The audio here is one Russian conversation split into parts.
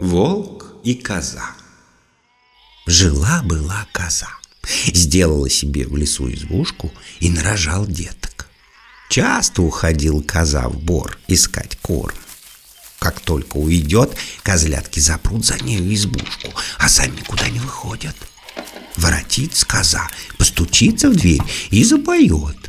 Волк и коза. Жила-была коза. Сделала себе в лесу избушку и нарожал деток. Часто уходил коза в бор искать корм. Как только уйдет, козлятки запрут за нею избушку, а сами никуда не выходят. Воротится коза, постучится в дверь и запоет.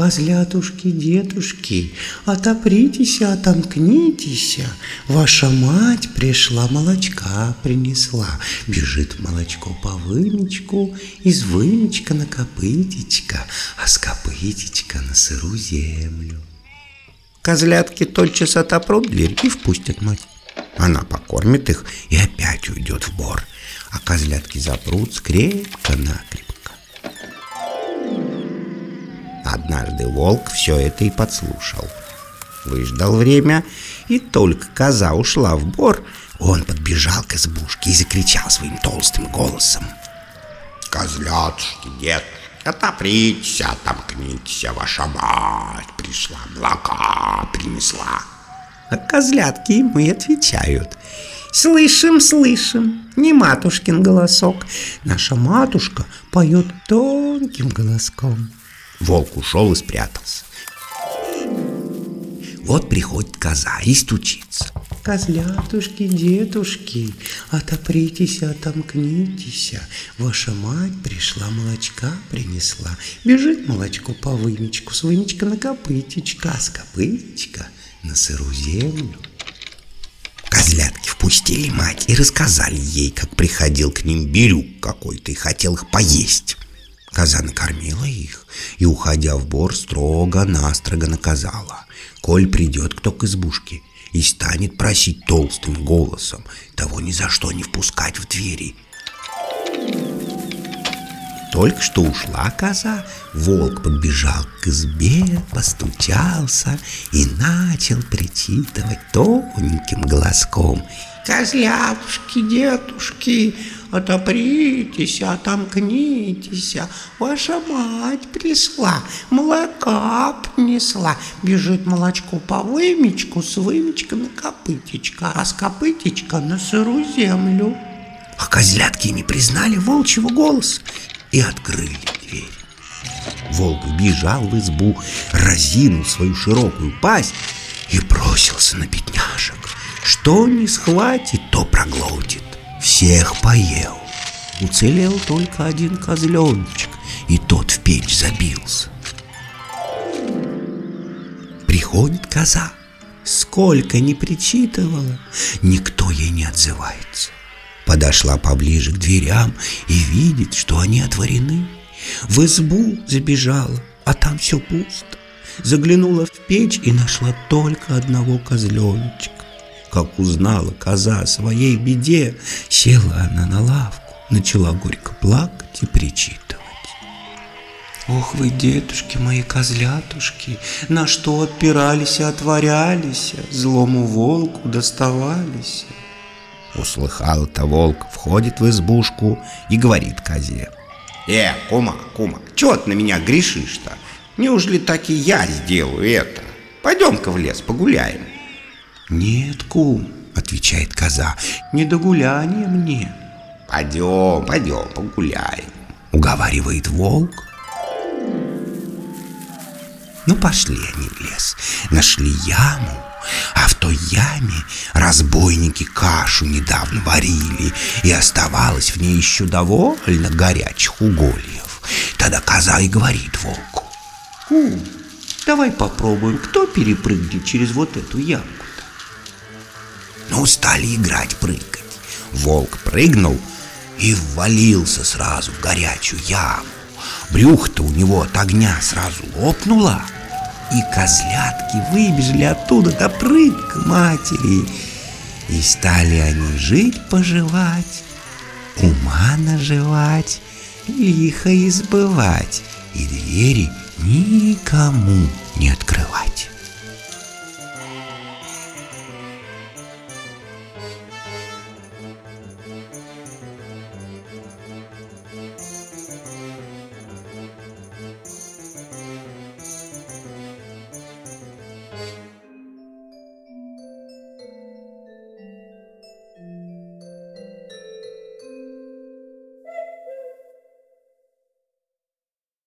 Козлятушки, детушки, отопритесь, отомкнитесь. Ваша мать пришла, молочка принесла. Бежит молочко по вымечку, из вымечка на копытечко, а с копытечка на сыру землю. Козлятки тотчас отопрут дверь и впустят мать. Она покормит их и опять уйдет в бор, а козлятки запрут крепко-накрепко. Однажды волк все это и подслушал. Выждал время, и только коза ушла в бор, он подбежал к избушке и закричал своим толстым голосом. «Козлятушки, нет, отопритесь, отомкнитесь, ваша мать пришла, молока принесла». А козлятки ему и отвечают. «Слышим, слышим, не матушкин голосок. Наша матушка поет тонким голоском». Волк ушел и спрятался. Вот приходит коза и стучится. Козлятушки, детушки, отопритесь, отомкнитесь. Ваша мать пришла, молочка принесла. Бежит молочко по вымечку, с вымечка на копытечко, а с копытечка на сыру землю. Козлятки впустили мать и рассказали ей, как приходил к ним Бирюк какой-то и хотел их поесть. Коза накормила их и, уходя в бор, строго-настрого наказала. Коль придет кто к избушке и станет просить толстым голосом, того ни за что не впускать в двери. Только что ушла коза, волк подбежал к избе, постучался и начал причитывать тоненьким голоском. «Козлятушки, детушки, отопритесь, отомкнитесь, ваша мать пришла, молока принесла, бежит молочко по вымечку, с вымечка на копытечко, а с копытечка на сырую землю. А козлятки не признали волчьего голоса и открыли дверь. Волк вбежал в избу, разинул свою широкую пасть и бросился на бедняжек. Что не схватит, то проглотит всех поел. Уцелел только один козленочек, и тот в печь забился. Приходит коза, сколько не причитывала, никто ей не отзывается. Подошла поближе к дверям и видит, что они отворены. В избу забежала, а там все пусто. Заглянула в печь и нашла только одного козленочка. Как узнала коза о своей беде, села она на лавку, начала горько плакать и причитывать. Ох вы, детушки мои козлятушки, на что отпирались и отворялись, злому волку доставались. Услыхал-то волк, входит в избушку и говорит козе. Э, кума, кума, чего ты на меня грешишь-то? Неужели так и я сделаю это? Пойдем-ка в лес погуляем. «Нет, кум», — отвечает коза, — «не до гуляния мне». «Пойдем, пойдем, погуляем», — уговаривает волк. Ну, пошли они в лес, нашли яму, а в той яме разбойники кашу недавно варили, и оставалось в ней еще довольно горячих угольев. Тогда коза и говорит волку. «Кум, давай попробуем, кто перепрыгнет через вот эту яму». Ну, стали играть, прыгать. Волк прыгнул и ввалился сразу в горячую яму. Брюхо-то у него от огня сразу лопнуло, и козлятки выбежали оттуда до прыг матери. И стали они жить-поживать, ума наживать, лихо избывать, и двери никому не открывать.